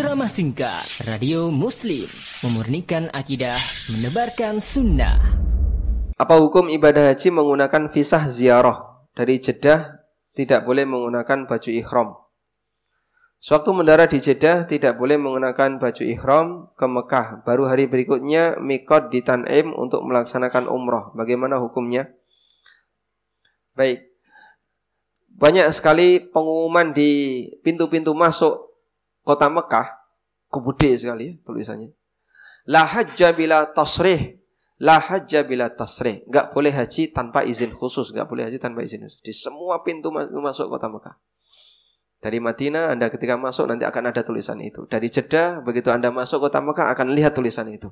Ceramah singkat Radio Muslim Memurnikan akidah Menebarkan sunnah. Apa hukum ibadah haji menggunakan visah ziarah? Dari Jeddah tidak boleh menggunakan baju ihram. Sewaktu mendarat di Jeddah tidak boleh menggunakan baju ihram ke Mekah. Baru hari berikutnya mikot di Tan'im untuk melaksanakan umroh Bagaimana hukumnya? Baik. Banyak sekali pengumuman di pintu-pintu masuk kota Mekah, kebude sekali ya tulisannya. La hajja bila tasrih, la hajja bila tasrih. Enggak boleh haji tanpa izin khusus, enggak boleh haji tanpa izin khusus. Di semua pintu masuk kota Mekah. Dari Madinah Anda ketika masuk nanti akan ada tulisan itu. Dari Jeddah begitu Anda masuk kota Mekah akan lihat tulisan itu.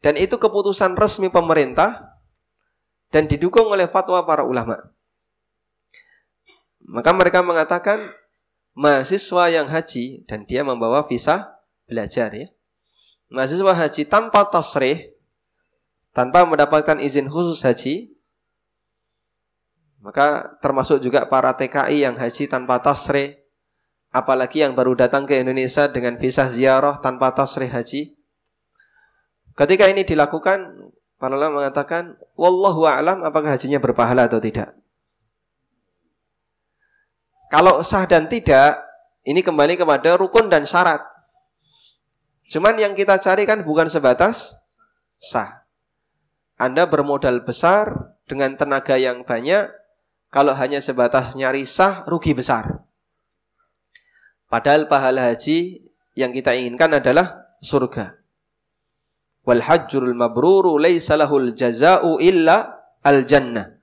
Dan itu keputusan resmi pemerintah dan didukung oleh fatwa para ulama. Maka mereka mengatakan mahasiswa yang haji dan dia membawa visa belajar ya. Mahasiswa haji tanpa tasrih, tanpa mendapatkan izin khusus haji, maka termasuk juga para TKI yang haji tanpa tasrih, apalagi yang baru datang ke Indonesia dengan visa ziarah tanpa tasrih haji. Ketika ini dilakukan, para ulama mengatakan, wallahu a'lam apakah hajinya berpahala atau tidak. Kalau sah dan tidak, ini kembali kepada rukun dan syarat. Cuman yang kita cari kan bukan sebatas sah. Anda bermodal besar dengan tenaga yang banyak, kalau hanya sebatas nyari sah, rugi besar. Padahal pahala haji yang kita inginkan adalah surga. Wal hajjul mabruru laisa lahul jaza'u illa al jannah.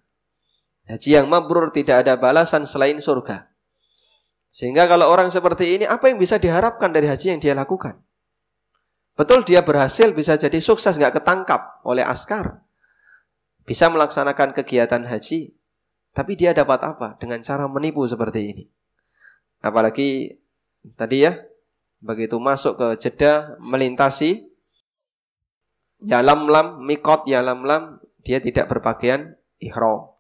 Haji yang mabrur tidak ada balasan selain surga. Sehingga kalau orang seperti ini, apa yang bisa diharapkan dari haji yang dia lakukan? Betul dia berhasil, bisa jadi sukses, nggak ketangkap oleh askar. Bisa melaksanakan kegiatan haji. Tapi dia dapat apa? Dengan cara menipu seperti ini. Apalagi tadi ya, begitu masuk ke Jeddah, melintasi Yalam-lam, mikot yalam-lam, dia tidak berpakaian ihram.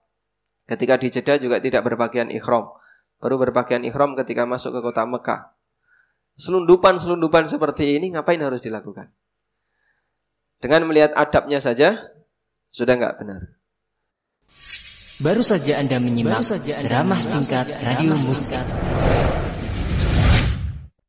Ketika di Jeddah juga tidak berpakaian ihram baru berpakaian ihram ketika masuk ke kota Mekah. Selundupan-selundupan seperti ini ngapain harus dilakukan? Dengan melihat adabnya saja sudah nggak benar. Baru saja Anda menyimak Baru saja anda drama singkat Radio Muskat.